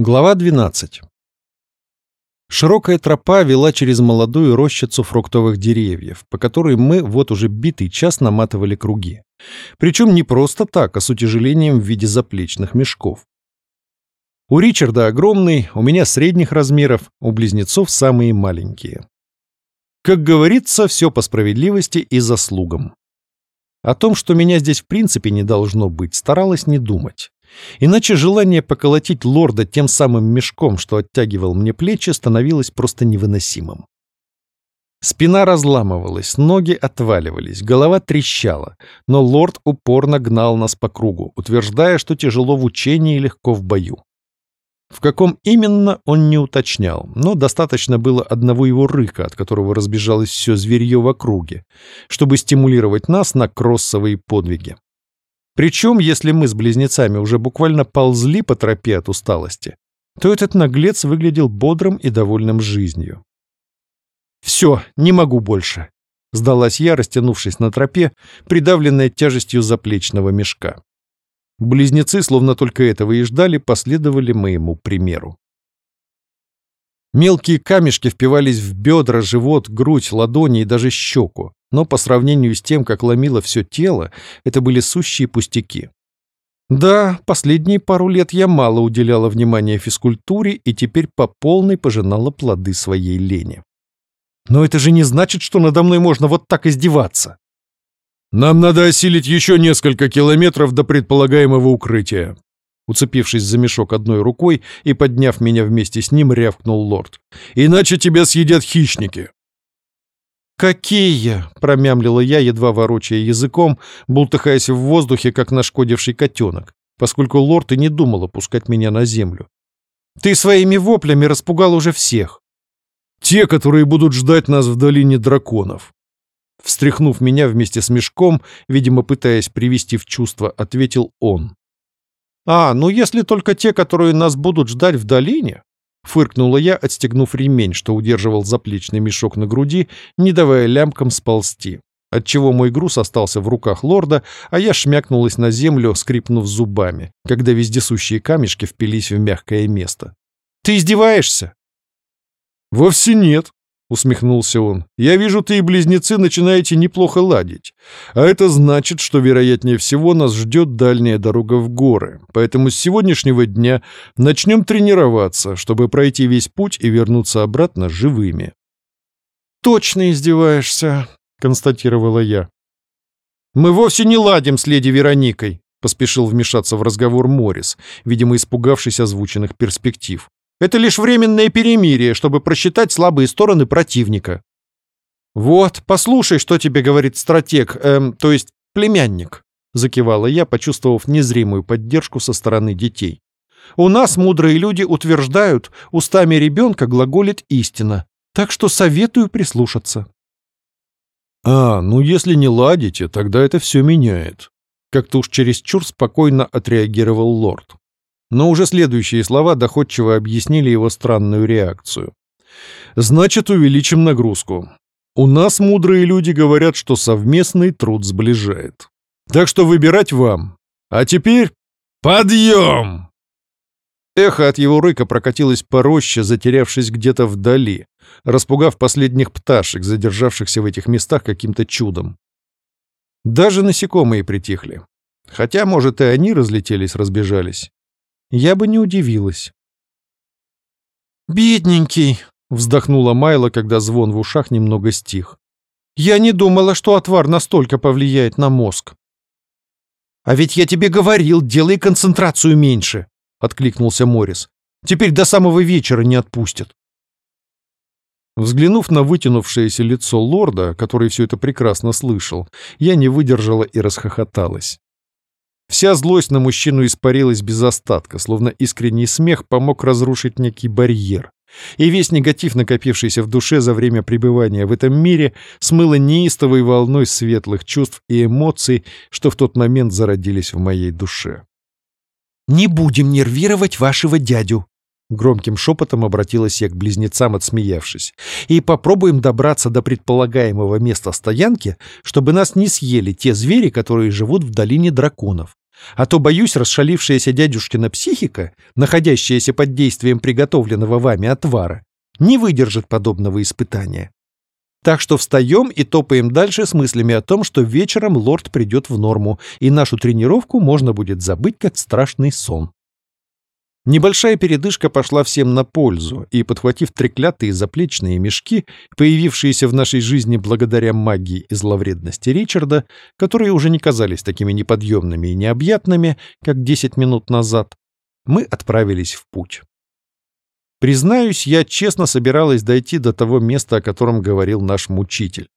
Глава 12. Широкая тропа вела через молодую рощицу фруктовых деревьев, по которой мы вот уже битый час наматывали круги. Причем не просто так, а с утяжелением в виде заплечных мешков. У Ричарда огромный, у меня средних размеров, у близнецов самые маленькие. Как говорится, все по справедливости и заслугам. О том, что меня здесь в принципе не должно быть, старалась не думать. Иначе желание поколотить лорда тем самым мешком, что оттягивал мне плечи, становилось просто невыносимым. Спина разламывалась, ноги отваливались, голова трещала, но лорд упорно гнал нас по кругу, утверждая, что тяжело в учении и легко в бою. В каком именно, он не уточнял, но достаточно было одного его рыка, от которого разбежалось все зверье в округе, чтобы стимулировать нас на кроссовые подвиги. Причем, если мы с близнецами уже буквально ползли по тропе от усталости, то этот наглец выглядел бодрым и довольным жизнью. «Все, не могу больше», — сдалась я, растянувшись на тропе, придавленная тяжестью заплечного мешка. Близнецы, словно только этого и ждали, последовали моему примеру. Мелкие камешки впивались в бедра, живот, грудь, ладони и даже щеку но по сравнению с тем, как ломило все тело, это были сущие пустяки. Да, последние пару лет я мало уделяла внимания физкультуре и теперь по полной пожинала плоды своей лени. Но это же не значит, что надо мной можно вот так издеваться. «Нам надо осилить еще несколько километров до предполагаемого укрытия», Уцепившись за мешок одной рукой и подняв меня вместе с ним, рявкнул лорд. «Иначе тебя съедят хищники!» «Какие?» — промямлила я, едва ворочая языком, бултыхаясь в воздухе, как нашкодивший котенок, поскольку лорд и не думал опускать меня на землю. «Ты своими воплями распугал уже всех». «Те, которые будут ждать нас в долине драконов». Встряхнув меня вместе с мешком, видимо, пытаясь привести в чувство, ответил он. «А, ну если только те, которые нас будут ждать в долине, Фыркнула я, отстегнув ремень, что удерживал заплечный мешок на груди, не давая лямкам сползти. Отчего мой груз остался в руках лорда, а я шмякнулась на землю, скрипнув зубами, когда вездесущие камешки впились в мягкое место. «Ты издеваешься?» «Вовсе нет», — усмехнулся он. «Я вижу, ты и близнецы начинаете неплохо ладить. А это значит, что, вероятнее всего, нас ждет дальняя дорога в горы. Поэтому с сегодняшнего дня начнем тренироваться, чтобы пройти весь путь и вернуться обратно живыми». «Точно издеваешься», — констатировала я. «Мы вовсе не ладим с леди Вероникой», — поспешил вмешаться в разговор Морис, видимо, испугавшись озвученных перспектив. Это лишь временное перемирие, чтобы просчитать слабые стороны противника. Вот, послушай, что тебе говорит стратег, эм, то есть племянник, закивала я, почувствовав незримую поддержку со стороны детей. У нас мудрые люди утверждают, устами ребенка глаголит истина, так что советую прислушаться. А, ну если не ладите, тогда это все меняет. Как-то уж чересчур спокойно отреагировал лорд но уже следующие слова доходчиво объяснили его странную реакцию. «Значит, увеличим нагрузку. У нас мудрые люди говорят, что совместный труд сближает. Так что выбирать вам. А теперь подъем!» Эхо от его рыка прокатилось по роще, затерявшись где-то вдали, распугав последних пташек, задержавшихся в этих местах каким-то чудом. Даже насекомые притихли. Хотя, может, и они разлетелись, разбежались я бы не удивилась. «Бедненький!» — вздохнула Майла, когда звон в ушах немного стих. «Я не думала, что отвар настолько повлияет на мозг». «А ведь я тебе говорил, делай концентрацию меньше!» — откликнулся Морис. «Теперь до самого вечера не отпустят». Взглянув на вытянувшееся лицо лорда, который все это прекрасно слышал, я не выдержала и расхохоталась. Вся злость на мужчину испарилась без остатка, словно искренний смех помог разрушить некий барьер. И весь негатив, накопившийся в душе за время пребывания в этом мире, смыло неистовой волной светлых чувств и эмоций, что в тот момент зародились в моей душе. «Не будем нервировать вашего дядю», — громким шепотом обратилась я к близнецам, отсмеявшись. «И попробуем добраться до предполагаемого места стоянки, чтобы нас не съели те звери, которые живут в долине драконов. А то, боюсь, расшалившаяся дядюшкина психика, находящаяся под действием приготовленного вами отвара, не выдержит подобного испытания. Так что встаем и топаем дальше с мыслями о том, что вечером лорд придет в норму, и нашу тренировку можно будет забыть как страшный сон. Небольшая передышка пошла всем на пользу, и, подхватив треклятые заплечные мешки, появившиеся в нашей жизни благодаря магии и зловредности Ричарда, которые уже не казались такими неподъемными и необъятными, как 10 минут назад, мы отправились в путь. Признаюсь, я честно собиралась дойти до того места, о котором говорил наш мучитель.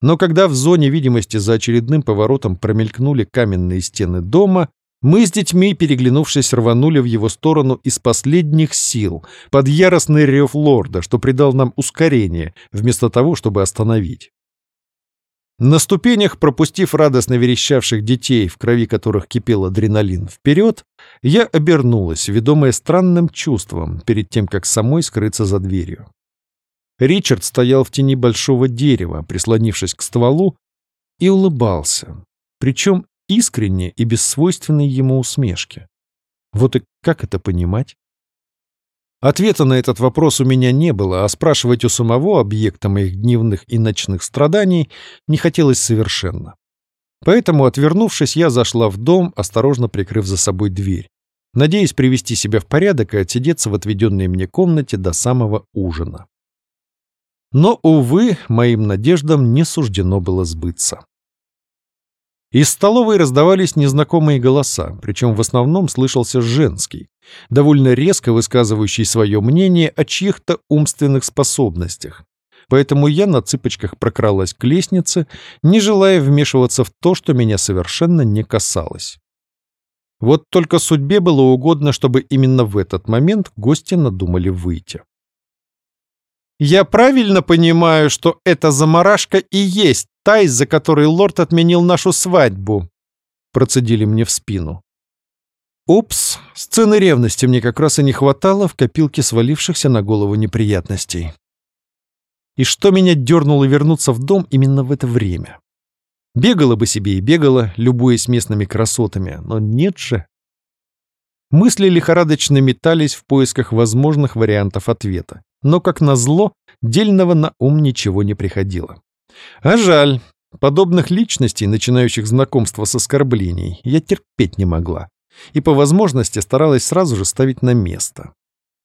Но когда в зоне видимости за очередным поворотом промелькнули каменные стены дома, мы с детьми, переглянувшись, рванули в его сторону из последних сил, под яростный рев лорда, что придал нам ускорение, вместо того, чтобы остановить. На ступенях, пропустив радостно верещавших детей, в крови которых кипел адреналин, вперед, я обернулась, ведомая странным чувством, перед тем, как самой скрыться за дверью. Ричард стоял в тени большого дерева, прислонившись к стволу, и улыбался. Причем искренне и без свойственной ему усмешки. Вот и как это понимать? Ответа на этот вопрос у меня не было, а спрашивать у самого объекта моих дневных и ночных страданий не хотелось совершенно. Поэтому, отвернувшись, я зашла в дом, осторожно прикрыв за собой дверь, надеясь привести себя в порядок и отсидеться в отведенной мне комнате до самого ужина. Но, увы, моим надеждам не суждено было сбыться. Из столовой раздавались незнакомые голоса, причем в основном слышался женский, довольно резко высказывающий свое мнение о чьих-то умственных способностях. Поэтому я на цыпочках прокралась к лестнице, не желая вмешиваться в то, что меня совершенно не касалось. Вот только судьбе было угодно, чтобы именно в этот момент гости надумали выйти. «Я правильно понимаю, что эта заморашка и есть та, из-за которой лорд отменил нашу свадьбу», — процедили мне в спину. Упс, сцены ревности мне как раз и не хватало в копилке свалившихся на голову неприятностей. И что меня дернуло вернуться в дом именно в это время? Бегала бы себе и бегала, любуясь местными красотами, но нет же. Мысли лихорадочно метались в поисках возможных вариантов ответа, но, как назло, дельного на ум ничего не приходило. А жаль. Подобных личностей, начинающих знакомство с оскорблений, я терпеть не могла. И по возможности старалась сразу же ставить на место.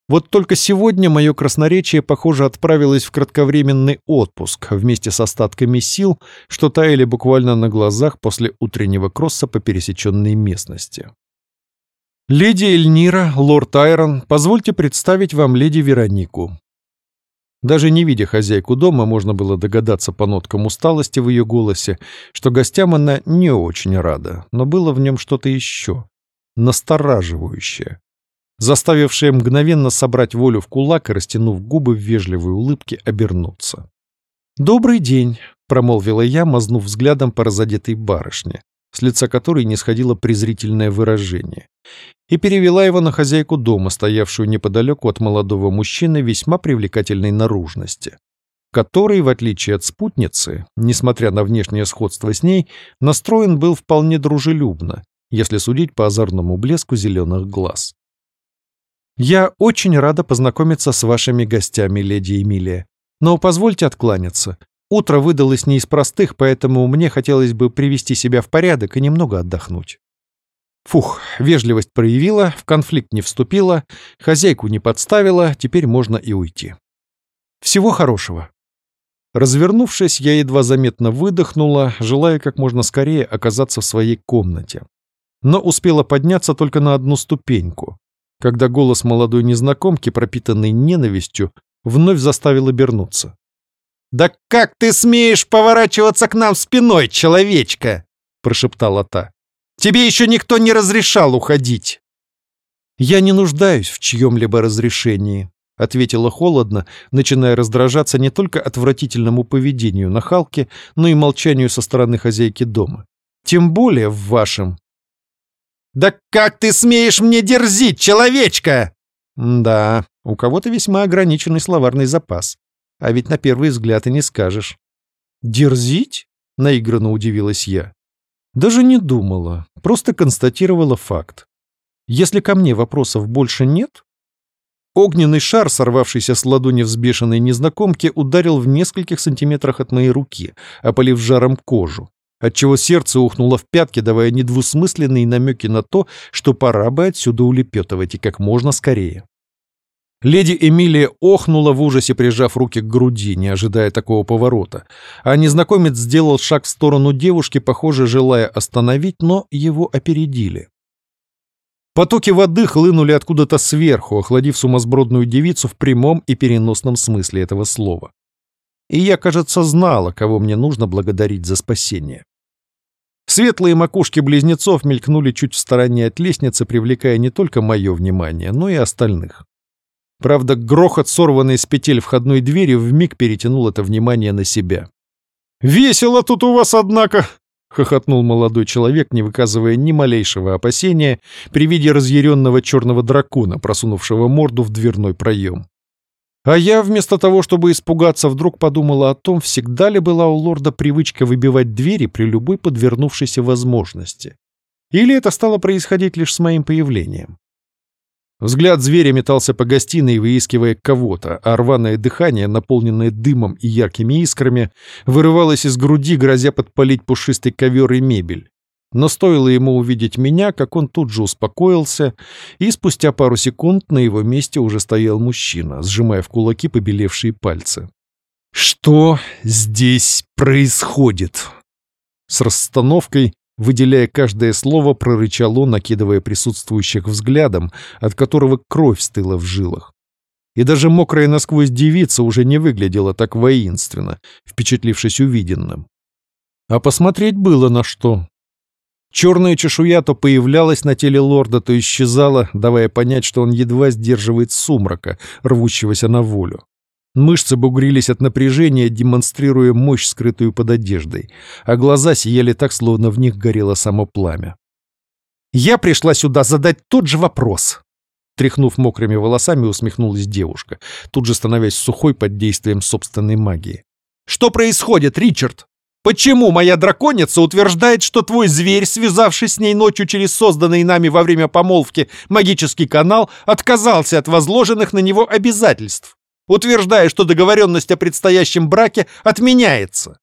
Вот только сегодня мое красноречие, похоже, отправилось в кратковременный отпуск вместе с остатками сил, что таяли буквально на глазах после утреннего кросса по пересеченной местности. «Леди Эльнира, лорд Айрон, позвольте представить вам леди Веронику. Даже не видя хозяйку дома, можно было догадаться по ноткам усталости в ее голосе, что гостям она не очень рада, но было в нем что-то еще, настораживающее, заставившее мгновенно собрать волю в кулак и, растянув губы в вежливой улыбке, обернуться. «Добрый день», — промолвила я, мазнув взглядом по разодетой барышне, с лица которой не сходило презрительное выражение, и перевела его на хозяйку дома, стоявшую неподалеку от молодого мужчины весьма привлекательной наружности, который, в отличие от спутницы, несмотря на внешнее сходство с ней, настроен был вполне дружелюбно, если судить по озорному блеску зеленых глаз. «Я очень рада познакомиться с вашими гостями, леди Эмилия, но позвольте откланяться. Утро выдалось не из простых, поэтому мне хотелось бы привести себя в порядок и немного отдохнуть». Фух, вежливость проявила, в конфликт не вступила, хозяйку не подставила, теперь можно и уйти. Всего хорошего. Развернувшись, я едва заметно выдохнула, желая как можно скорее оказаться в своей комнате. Но успела подняться только на одну ступеньку, когда голос молодой незнакомки, пропитанный ненавистью, вновь заставил обернуться. «Да как ты смеешь поворачиваться к нам спиной, человечка?» — прошептала та. Тебе еще никто не разрешал уходить!» «Я не нуждаюсь в чьем-либо разрешении», — ответила холодно, начиная раздражаться не только отвратительному поведению на Халке, но и молчанию со стороны хозяйки дома. «Тем более в вашем». «Да как ты смеешь мне дерзить, человечка?» «Да, у кого-то весьма ограниченный словарный запас. А ведь на первый взгляд и не скажешь». «Дерзить?» — наигранно удивилась я. Даже не думала, просто констатировала факт. Если ко мне вопросов больше нет... Огненный шар, сорвавшийся с ладони взбешенной незнакомки, ударил в нескольких сантиметрах от моей руки, опалив жаром кожу, отчего сердце ухнуло в пятки, давая недвусмысленные намеки на то, что пора бы отсюда улепетывать и как можно скорее. Леди Эмилия охнула в ужасе, прижав руки к груди, не ожидая такого поворота, а незнакомец сделал шаг в сторону девушки, похоже, желая остановить, но его опередили. Потоки воды хлынули откуда-то сверху, охладив сумасбродную девицу в прямом и переносном смысле этого слова. И я, кажется, знала, кого мне нужно благодарить за спасение. Светлые макушки близнецов мелькнули чуть в стороне от лестницы, привлекая не только мое внимание, но и остальных. Правда, грохот, сорванный с петель входной двери, вмиг перетянул это внимание на себя. «Весело тут у вас, однако!» — хохотнул молодой человек, не выказывая ни малейшего опасения при виде разъяренного черного дракона, просунувшего морду в дверной проем. А я, вместо того, чтобы испугаться, вдруг подумала о том, всегда ли была у лорда привычка выбивать двери при любой подвернувшейся возможности. Или это стало происходить лишь с моим появлением. Взгляд зверя метался по гостиной, выискивая кого-то, а рваное дыхание, наполненное дымом и яркими искрами, вырывалось из груди, грозя подпалить пушистый ковер и мебель. Но стоило ему увидеть меня, как он тут же успокоился, и спустя пару секунд на его месте уже стоял мужчина, сжимая в кулаки побелевшие пальцы. «Что здесь происходит?» С расстановкой Выделяя каждое слово, прорычал он, накидывая присутствующих взглядом, от которого кровь стыла в жилах. И даже мокрая насквозь девица уже не выглядела так воинственно, впечатлившись увиденным. А посмотреть было на что. Черная чешуя то появлялась на теле лорда, то исчезала, давая понять, что он едва сдерживает сумрака, рвущегося на волю. Мышцы бугрились от напряжения, демонстрируя мощь, скрытую под одеждой, а глаза сияли так, словно в них горело само пламя. «Я пришла сюда задать тот же вопрос!» Тряхнув мокрыми волосами, усмехнулась девушка, тут же становясь сухой под действием собственной магии. «Что происходит, Ричард? Почему моя драконица утверждает, что твой зверь, связавшись с ней ночью через созданный нами во время помолвки магический канал, отказался от возложенных на него обязательств? Утверждая, что договоренность о предстоящем браке отменяется.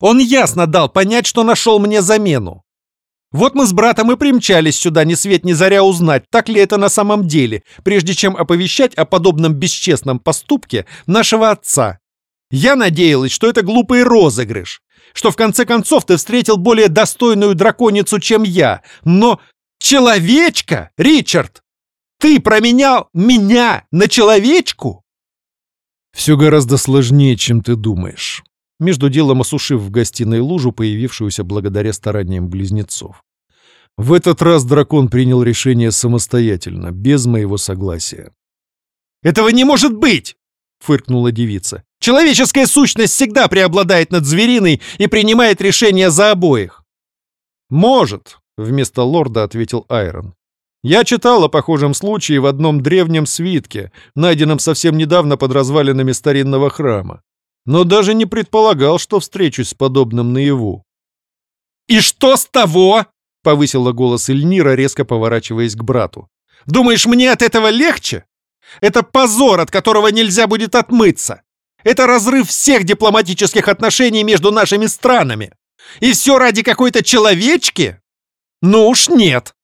Он ясно дал понять, что нашел мне замену. Вот мы с братом и примчались сюда ни свет ни заря узнать, так ли это на самом деле, прежде чем оповещать о подобном бесчестном поступке нашего отца. Я надеялась, что это глупый розыгрыш, что в конце концов ты встретил более достойную драконицу, чем я, но... Человечка, Ричард! Ты променял меня на человечку? Все гораздо сложнее, чем ты думаешь. Между делом осушив в гостиной лужу, появившуюся благодаря стараниям близнецов. В этот раз дракон принял решение самостоятельно, без моего согласия. «Этого не может быть!» — фыркнула девица. «Человеческая сущность всегда преобладает над звериной и принимает решения за обоих». «Может», — вместо лорда ответил Айрон. Я читал о похожем случае в одном древнем свитке, найденном совсем недавно под развалинами старинного храма. Но даже не предполагал, что встречусь с подобным наяву. «И что с того?» — повысила голос Эльнира, резко поворачиваясь к брату. «Думаешь, мне от этого легче? Это позор, от которого нельзя будет отмыться. Это разрыв всех дипломатических отношений между нашими странами. И все ради какой-то человечки? Ну уж нет!»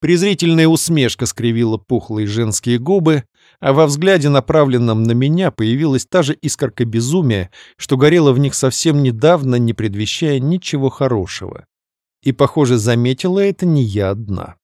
Презрительная усмешка скривила пухлые женские губы, а во взгляде, направленном на меня, появилась та же искорка безумия, что горела в них совсем недавно, не предвещая ничего хорошего. И, похоже, заметила это не я одна.